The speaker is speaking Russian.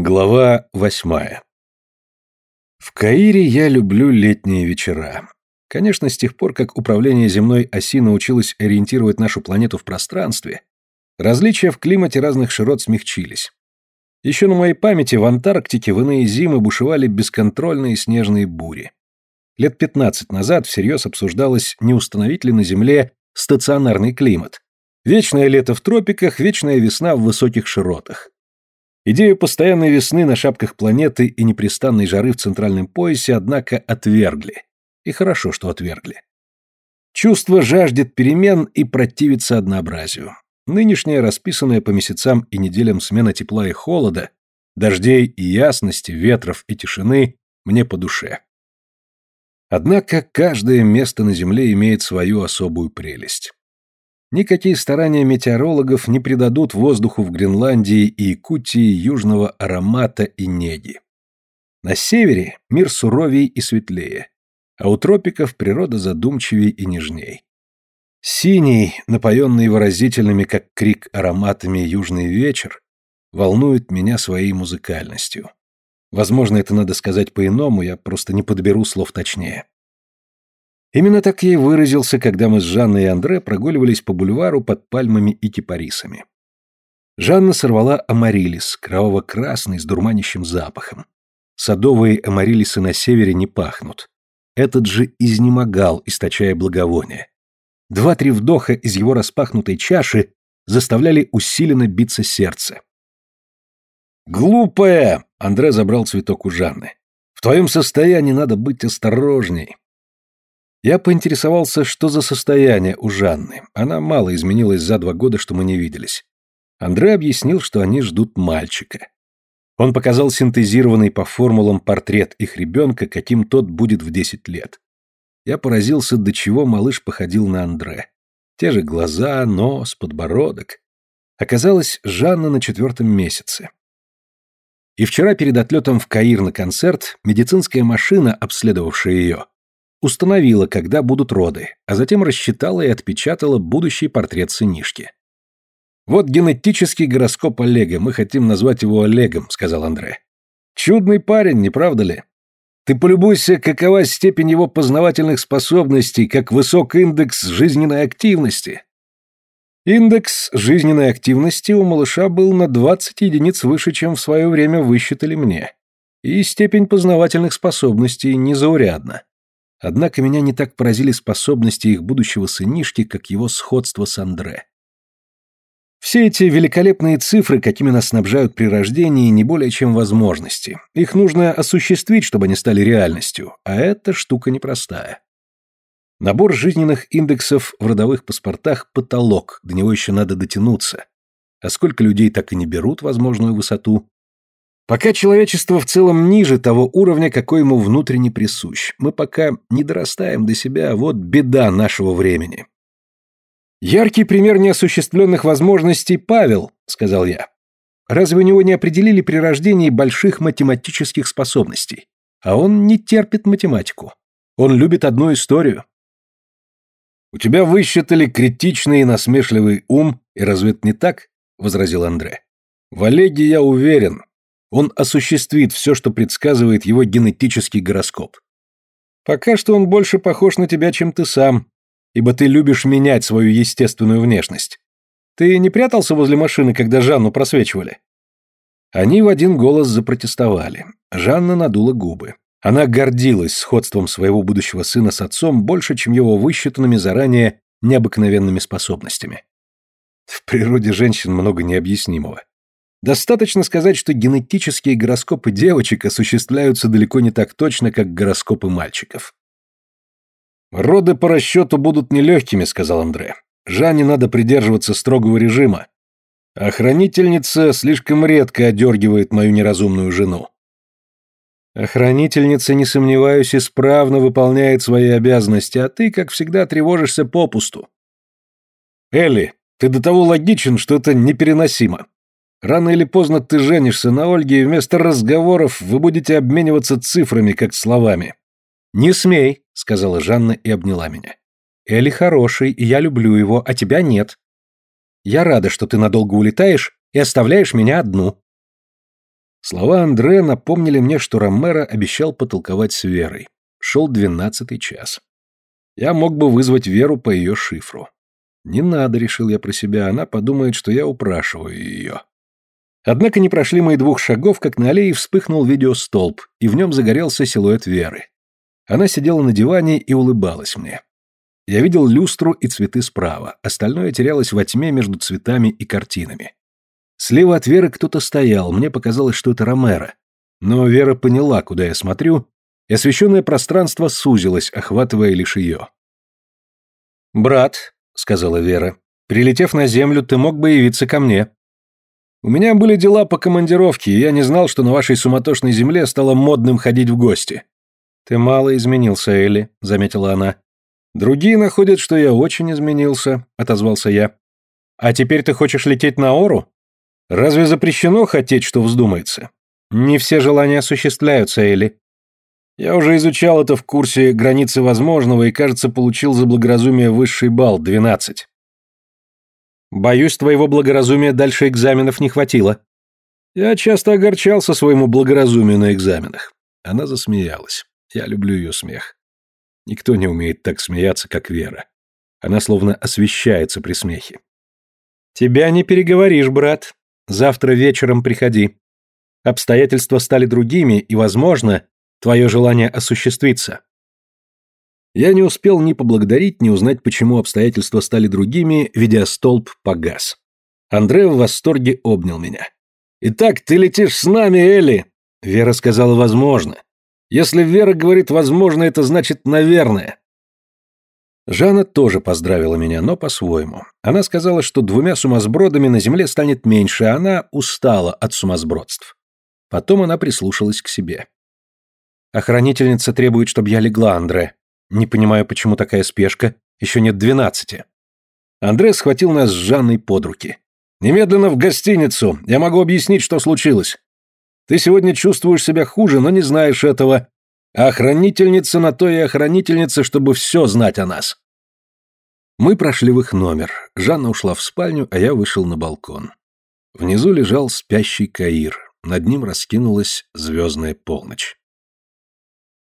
Глава восьмая. В Каире я люблю летние вечера. Конечно, с тех пор, как управление земной оси научилось ориентировать нашу планету в пространстве, различия в климате разных широт смягчились. Еще на моей памяти в Антарктике в иные зимы бушевали бесконтрольные снежные бури. Лет 15 назад всерьез обсуждалось, не установить ли на Земле стационарный климат. Вечное лето в тропиках, вечная весна в высоких широтах. Идею постоянной весны на шапках планеты и непрестанной жары в центральном поясе, однако, отвергли. И хорошо, что отвергли. Чувство жаждет перемен и противится однообразию. Нынешняя, расписанная по месяцам и неделям смена тепла и холода, дождей и ясности, ветров и тишины мне по душе. Однако каждое место на Земле имеет свою особую прелесть. Никакие старания метеорологов не придадут воздуху в Гренландии и Якутии южного аромата и неги. На севере мир суровей и светлее, а у тропиков природа задумчивей и нежней. Синий, напоенный выразительными, как крик, ароматами южный вечер, волнует меня своей музыкальностью. Возможно, это надо сказать по-иному, я просто не подберу слов точнее. Именно так я и выразился, когда мы с Жанной и Андре прогуливались по бульвару под пальмами и кипарисами. Жанна сорвала амарилис, кроваво-красный, с дурманящим запахом. Садовые амарилисы на севере не пахнут. Этот же изнемогал, источая благовоние. Два-три вдоха из его распахнутой чаши заставляли усиленно биться сердце. «Глупая!» — Андре забрал цветок у Жанны. «В твоем состоянии надо быть осторожней. Я поинтересовался, что за состояние у Жанны. Она мало изменилась за два года, что мы не виделись. Андрей объяснил, что они ждут мальчика. Он показал синтезированный по формулам портрет их ребенка, каким тот будет в 10 лет. Я поразился, до чего малыш походил на Андре. Те же глаза, нос, подбородок. Оказалось, Жанна на четвертом месяце. И вчера перед отлетом в Каир на концерт медицинская машина, обследовавшая ее, установила, когда будут роды, а затем рассчитала и отпечатала будущий портрет сынишки. «Вот генетический гороскоп Олега, мы хотим назвать его Олегом», — сказал Андре. «Чудный парень, не правда ли? Ты полюбуйся, какова степень его познавательных способностей, как высок индекс жизненной активности». Индекс жизненной активности у малыша был на 20 единиц выше, чем в свое время высчитали мне. И степень познавательных способностей незаурядна. Однако меня не так поразили способности их будущего сынишки, как его сходство с Андре. Все эти великолепные цифры, какими нас снабжают при рождении, не более чем возможности. Их нужно осуществить, чтобы они стали реальностью, а эта штука непростая. Набор жизненных индексов в родовых паспортах – потолок, до него еще надо дотянуться. А сколько людей так и не берут возможную высоту, Пока человечество в целом ниже того уровня, какой ему внутренне присущ. Мы пока не дорастаем до себя, вот беда нашего времени. «Яркий пример неосуществленных возможностей Павел», — сказал я. «Разве у него не определили при рождении больших математических способностей? А он не терпит математику. Он любит одну историю». «У тебя высчитали критичный и насмешливый ум, и разве это не так?» — возразил Андре. «В Олеге я уверен, он осуществит все, что предсказывает его генетический гороскоп. Пока что он больше похож на тебя, чем ты сам, ибо ты любишь менять свою естественную внешность. Ты не прятался возле машины, когда Жанну просвечивали?» Они в один голос запротестовали. Жанна надула губы. Она гордилась сходством своего будущего сына с отцом больше, чем его высчитанными заранее необыкновенными способностями. В природе женщин много необъяснимого. Достаточно сказать, что генетические гороскопы девочек осуществляются далеко не так точно, как гороскопы мальчиков. «Роды по расчету будут нелегкими», — сказал Андре. «Жанне надо придерживаться строгого режима. Охранительница слишком редко одергивает мою неразумную жену». «Охранительница, не сомневаюсь, исправно выполняет свои обязанности, а ты, как всегда, тревожишься попусту». «Элли, ты до того логичен, что это непереносимо. Рано или поздно ты женишься на Ольге, и вместо разговоров вы будете обмениваться цифрами, как словами. «Не смей», — сказала Жанна и обняла меня. «Элли хороший, и я люблю его, а тебя нет. Я рада, что ты надолго улетаешь и оставляешь меня одну». Слова Андре напомнили мне, что Ромеро обещал потолковать с Верой. Шел двенадцатый час. Я мог бы вызвать Веру по ее шифру. Не надо, решил я про себя, она подумает, что я упрашиваю ее. Однако не прошли мои двух шагов, как на аллее вспыхнул видеостолб, и в нем загорелся силуэт Веры. Она сидела на диване и улыбалась мне. Я видел люстру и цветы справа, остальное терялось во тьме между цветами и картинами. Слева от Веры кто-то стоял, мне показалось, что это Ромеро. Но Вера поняла, куда я смотрю, и освещенное пространство сузилось, охватывая лишь ее. «Брат», — сказала Вера, — «прилетев на землю, ты мог бы явиться ко мне». «У меня были дела по командировке, и я не знал, что на вашей суматошной земле стало модным ходить в гости». «Ты мало изменился, Элли», — заметила она. «Другие находят, что я очень изменился», — отозвался я. «А теперь ты хочешь лететь на Ору? Разве запрещено хотеть, что вздумается? Не все желания осуществляются, Элли. Я уже изучал это в курсе «Границы возможного» и, кажется, получил за благоразумие высший балл – 12. Боюсь, твоего благоразумия дальше экзаменов не хватило. Я часто огорчался своему благоразумию на экзаменах. Она засмеялась. Я люблю ее смех. Никто не умеет так смеяться, как Вера. Она словно освещается при смехе. «Тебя не переговоришь, брат. Завтра вечером приходи. Обстоятельства стали другими, и, возможно, Твое желание осуществится. Я не успел ни поблагодарить, ни узнать, почему обстоятельства стали другими, видеостолб погас. Андре в восторге обнял меня. «Итак, ты летишь с нами, Элли!» Вера сказала «возможно». Если Вера говорит «возможно», это значит «наверное». Жанна тоже поздравила меня, но по-своему. Она сказала, что двумя сумасбродами на земле станет меньше, а она устала от сумасбродств. Потом она прислушалась к себе. Охранительница требует, чтобы я легла, Андре. Не понимаю, почему такая спешка. Еще нет двенадцати. Андре схватил нас с Жанной под руки. «Немедленно в гостиницу. Я могу объяснить, что случилось. Ты сегодня чувствуешь себя хуже, но не знаешь этого. А охранительница на то и охранительница, чтобы все знать о нас». Мы прошли в их номер. Жанна ушла в спальню, а я вышел на балкон. Внизу лежал спящий Каир. Над ним раскинулась звездная полночь.